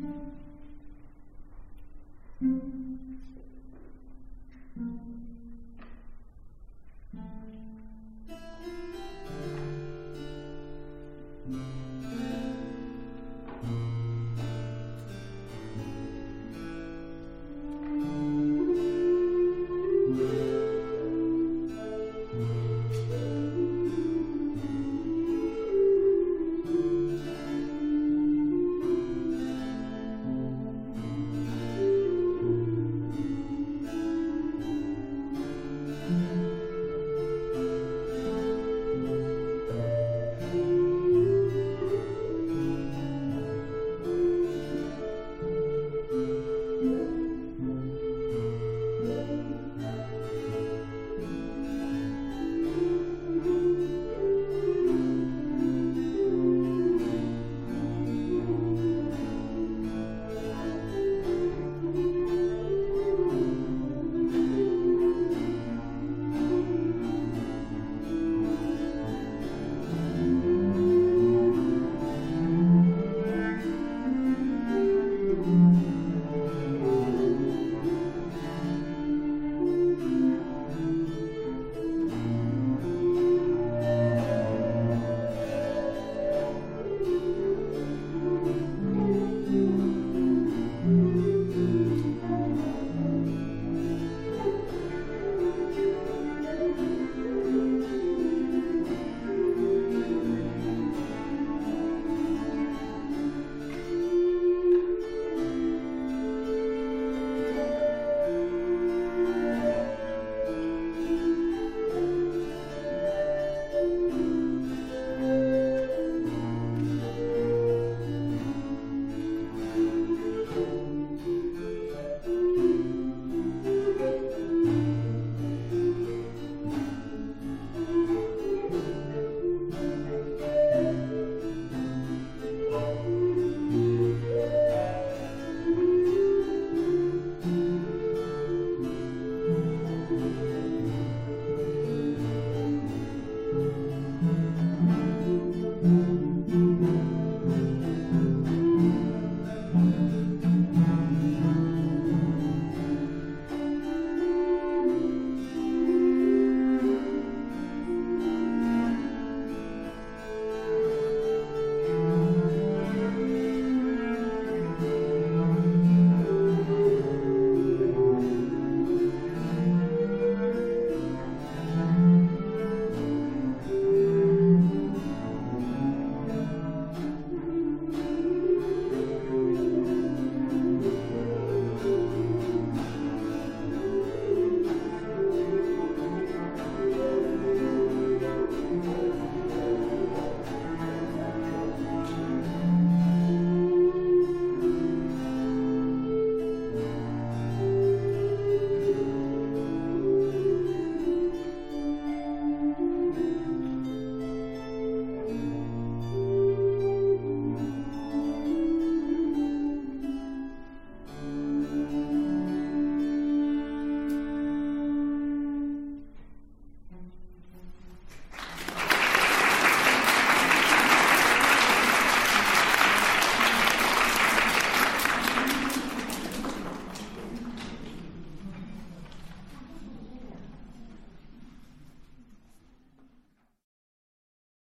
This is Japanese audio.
Mm-hmm.